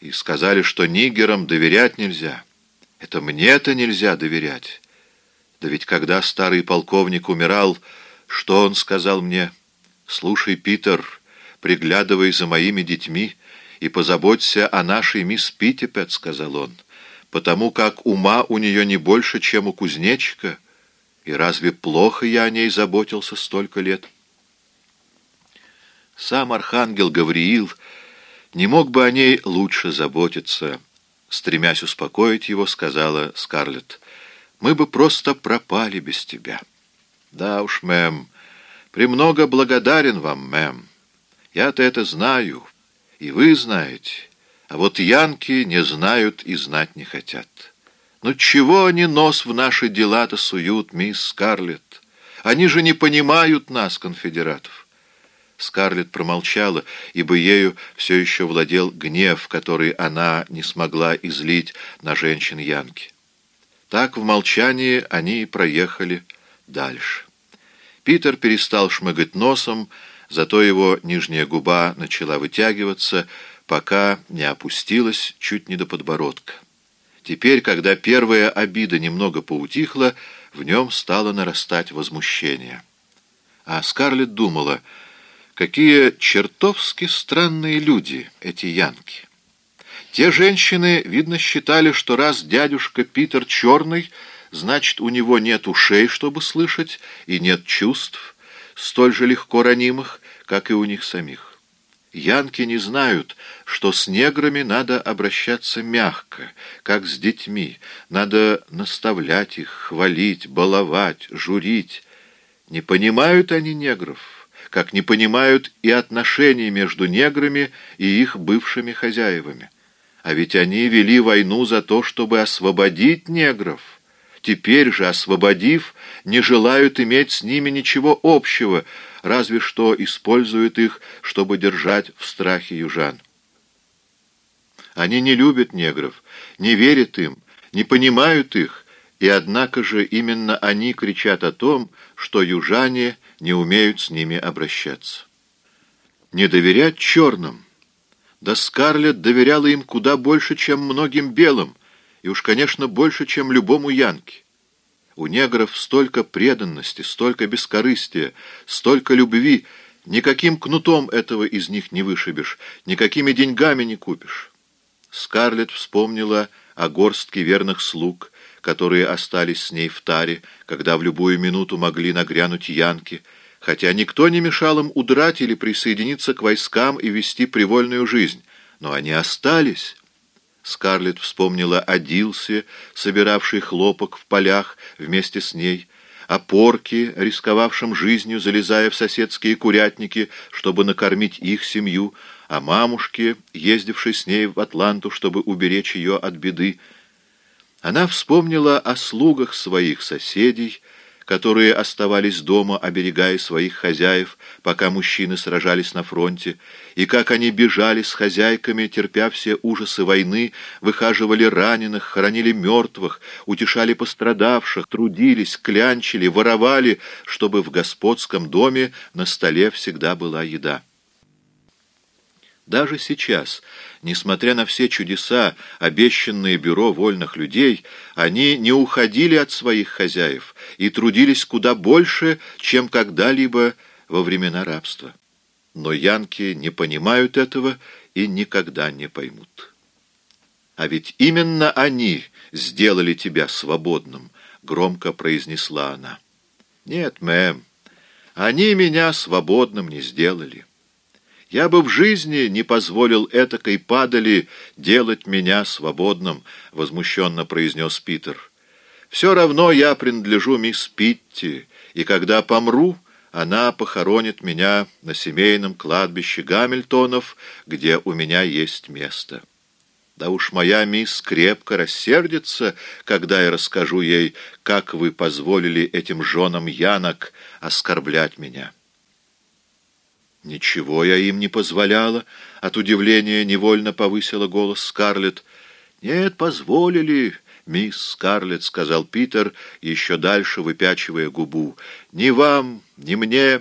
и сказали, что нигерам доверять нельзя. Это мне-то нельзя доверять. Да ведь когда старый полковник умирал, что он сказал мне? «Слушай, Питер, приглядывай за моими детьми и позаботься о нашей мисс Питтипет», — сказал он, «потому как ума у нее не больше, чем у кузнечика, и разве плохо я о ней заботился столько лет?» Сам архангел Гавриил не мог бы о ней лучше заботиться. Стремясь успокоить его, сказала Скарлетт, «Мы бы просто пропали без тебя». «Да уж, мэм, премного благодарен вам, мэм. Я-то это знаю, и вы знаете, а вот янки не знают и знать не хотят. Но чего они нос в наши дела-то суют, мисс Скарлетт? Они же не понимают нас, конфедератов». Скарлетт промолчала, ибо ею все еще владел гнев, который она не смогла излить на женщин Янки. Так в молчании они и проехали дальше. Питер перестал шмыгать носом, зато его нижняя губа начала вытягиваться, пока не опустилась чуть не до подбородка. Теперь, когда первая обида немного поутихла, в нем стало нарастать возмущение. А Скарлетт думала — Какие чертовски странные люди эти янки. Те женщины, видно, считали, что раз дядюшка Питер черный, значит, у него нет ушей, чтобы слышать, и нет чувств, столь же легко ранимых, как и у них самих. Янки не знают, что с неграми надо обращаться мягко, как с детьми, надо наставлять их, хвалить, баловать, журить. Не понимают они негров, как не понимают и отношений между неграми и их бывшими хозяевами. А ведь они вели войну за то, чтобы освободить негров. Теперь же, освободив, не желают иметь с ними ничего общего, разве что используют их, чтобы держать в страхе южан. Они не любят негров, не верят им, не понимают их, и однако же именно они кричат о том, что южане не умеют с ними обращаться. Не доверять черным. Да Скарлетт доверяла им куда больше, чем многим белым, и уж, конечно, больше, чем любому янке. У негров столько преданности, столько бескорыстия, столько любви, никаким кнутом этого из них не вышибешь, никакими деньгами не купишь. Скарлетт вспомнила о горстке верных слуг, которые остались с ней в таре, когда в любую минуту могли нагрянуть янки, хотя никто не мешал им удрать или присоединиться к войскам и вести привольную жизнь. Но они остались. Скарлетт вспомнила о Дилсе, собиравшей хлопок в полях вместе с ней, о порке, рисковавшем жизнью, залезая в соседские курятники, чтобы накормить их семью, о мамушке, ездившей с ней в Атланту, чтобы уберечь ее от беды, она вспомнила о слугах своих соседей, которые оставались дома, оберегая своих хозяев, пока мужчины сражались на фронте, и как они бежали с хозяйками, терпя все ужасы войны, выхаживали раненых, хоронили мертвых, утешали пострадавших, трудились, клянчили, воровали, чтобы в господском доме на столе всегда была еда. Даже сейчас, несмотря на все чудеса, обещанные бюро вольных людей, они не уходили от своих хозяев и трудились куда больше, чем когда-либо во времена рабства. Но янки не понимают этого и никогда не поймут. «А ведь именно они сделали тебя свободным», — громко произнесла она. «Нет, мэм, они меня свободным не сделали». Я бы в жизни не позволил этакой падали делать меня свободным, — возмущенно произнес Питер. Все равно я принадлежу мисс Питти, и когда помру, она похоронит меня на семейном кладбище Гамильтонов, где у меня есть место. Да уж моя мисс крепко рассердится, когда я расскажу ей, как вы позволили этим женам Янок оскорблять меня». «Ничего я им не позволяла», — от удивления невольно повысила голос Скарлетт. «Нет, позволили, мисс Скарлетт», — сказал Питер, еще дальше выпячивая губу. «Ни вам, ни мне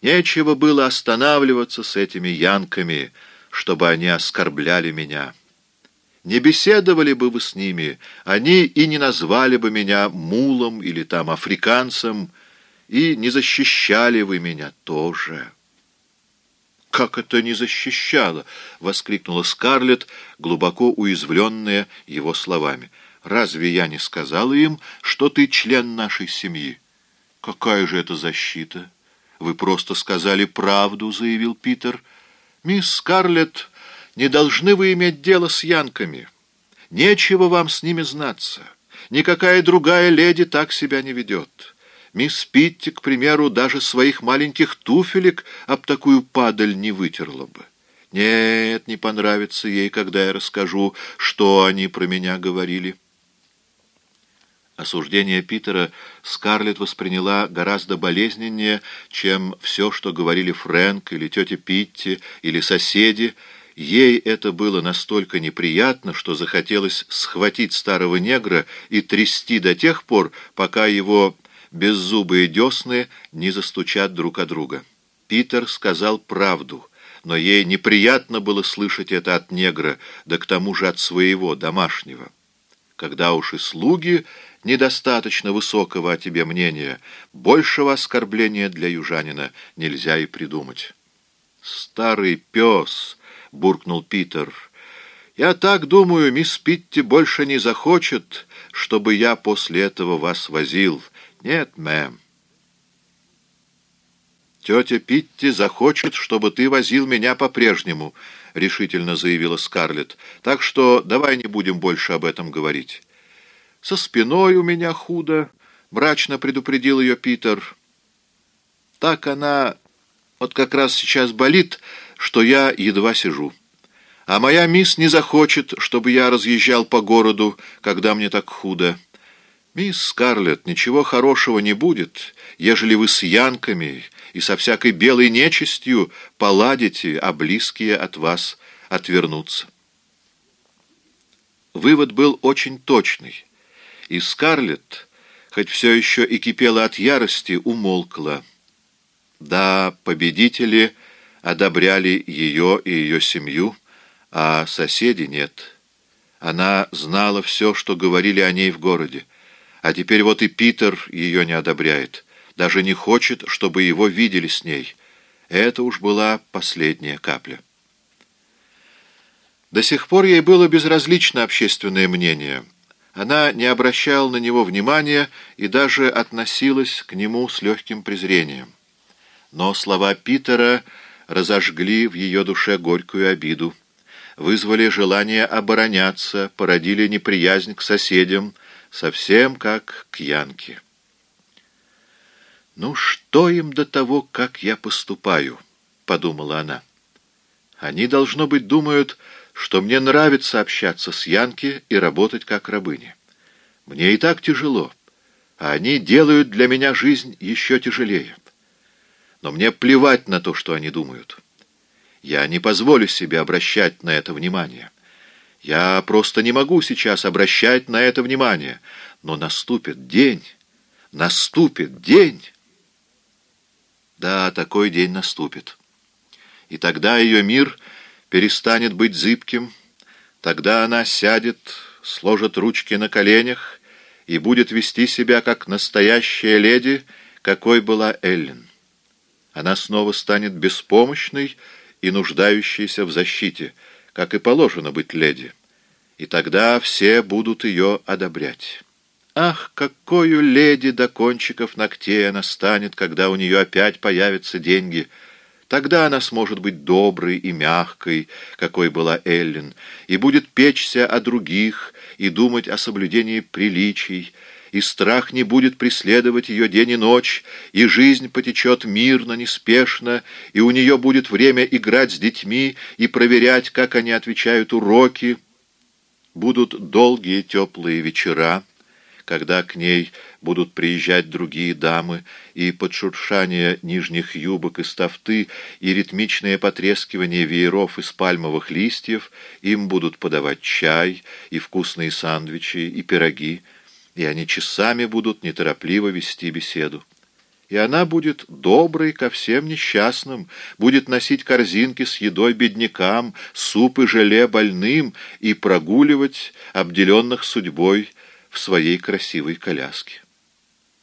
нечего было останавливаться с этими янками, чтобы они оскорбляли меня. Не беседовали бы вы с ними, они и не назвали бы меня мулом или там африканцем, и не защищали вы меня тоже». «Как это не защищало?» — воскликнула Скарлетт, глубоко уязвленная его словами. «Разве я не сказала им, что ты член нашей семьи?» «Какая же это защита?» «Вы просто сказали правду», — заявил Питер. «Мисс Скарлетт, не должны вы иметь дело с янками. Нечего вам с ними знаться. Никакая другая леди так себя не ведет. Мисс Питти, к примеру, даже своих маленьких туфелек об такую падаль не вытерла бы. Нет, не понравится ей, когда я расскажу, что они про меня говорили». Осуждение Питера Скарлетт восприняла гораздо болезненнее, чем все, что говорили Фрэнк или тетя Питти или соседи. Ей это было настолько неприятно, что захотелось схватить старого негра и трясти до тех пор, пока его беззубые десны не застучат друг о друга. Питер сказал правду, но ей неприятно было слышать это от негра, да к тому же от своего, домашнего. Когда уж и слуги недостаточно высокого о тебе мнения, большего оскорбления для южанина нельзя и придумать. «Старый пес!» — буркнул Питер. «Я так думаю, мисс Питти больше не захочет, чтобы я после этого вас возил. Нет, мэм». «Тетя Питти захочет, чтобы ты возил меня по-прежнему», — решительно заявила Скарлетт. «Так что давай не будем больше об этом говорить». Со спиной у меня худо, — мрачно предупредил ее Питер. Так она вот как раз сейчас болит, что я едва сижу. А моя мисс не захочет, чтобы я разъезжал по городу, когда мне так худо. Мисс Скарлетт, ничего хорошего не будет, ежели вы с янками и со всякой белой нечистью поладите, а близкие от вас отвернутся. Вывод был очень точный. И Скарлетт, хоть все еще и кипела от ярости, умолкла. Да, победители одобряли ее и ее семью, а соседи нет. Она знала все, что говорили о ней в городе. А теперь вот и Питер ее не одобряет, даже не хочет, чтобы его видели с ней. Это уж была последняя капля. До сих пор ей было безразлично общественное мнение — она не обращала на него внимания и даже относилась к нему с легким презрением. Но слова Питера разожгли в ее душе горькую обиду, вызвали желание обороняться, породили неприязнь к соседям, совсем как к Янке. «Ну что им до того, как я поступаю?» — подумала она. «Они, должно быть, думают, что мне нравится общаться с Янки и работать как рабыня. Мне и так тяжело, а они делают для меня жизнь еще тяжелее. Но мне плевать на то, что они думают. Я не позволю себе обращать на это внимание. Я просто не могу сейчас обращать на это внимание. Но наступит день, наступит день. Да, такой день наступит. И тогда ее мир перестанет быть зыбким, тогда она сядет, сложит ручки на коленях и будет вести себя как настоящая леди, какой была Эллен. Она снова станет беспомощной и нуждающейся в защите, как и положено быть леди, и тогда все будут ее одобрять. Ах, какую леди до кончиков ногтей она станет, когда у нее опять появятся деньги — Тогда она сможет быть доброй и мягкой, какой была Эллен, и будет печься о других и думать о соблюдении приличий, и страх не будет преследовать ее день и ночь, и жизнь потечет мирно, неспешно, и у нее будет время играть с детьми и проверять, как они отвечают уроки. Будут долгие теплые вечера, когда к ней будут приезжать другие дамы, и под шуршание нижних юбок из тафты и ритмичное потрескивание вееров из пальмовых листьев им будут подавать чай и вкусные сандвичи и пироги, и они часами будут неторопливо вести беседу. и она будет доброй ко всем несчастным, будет носить корзинки с едой беднякам, суп и желе больным и прогуливать обделенных судьбой в своей красивой коляске.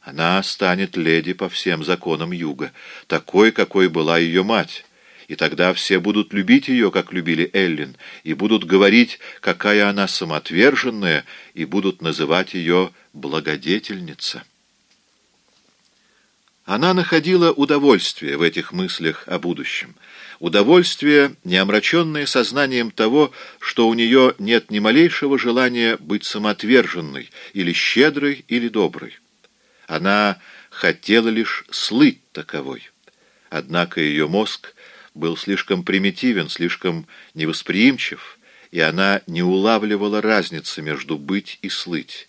Она станет леди по всем законам юга, такой, какой была ее мать, и тогда все будут любить ее, как любили Эллин, и будут говорить, какая она самоотверженная, и будут называть ее благодетельница. Она находила удовольствие в этих мыслях о будущем. Удовольствие, не омраченное сознанием того, что у нее нет ни малейшего желания быть самоотверженной, или щедрой, или доброй. Она хотела лишь слыть таковой. Однако ее мозг был слишком примитивен, слишком невосприимчив, и она не улавливала разницы между быть и слыть.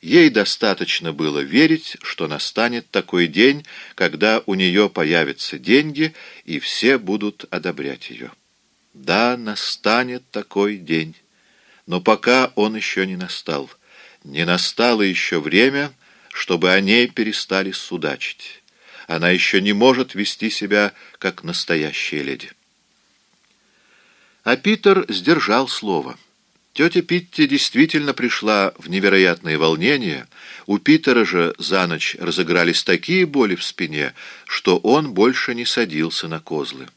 Ей достаточно было верить, что настанет такой день, когда у нее появятся деньги, и все будут одобрять ее. Да, настанет такой день. Но пока он еще не настал. Не настало еще время, чтобы о ней перестали судачить. Она еще не может вести себя, как настоящая леди. А Питер сдержал слово. Тетя Питти действительно пришла в невероятное волнение. У Питера же за ночь разыгрались такие боли в спине, что он больше не садился на козлы.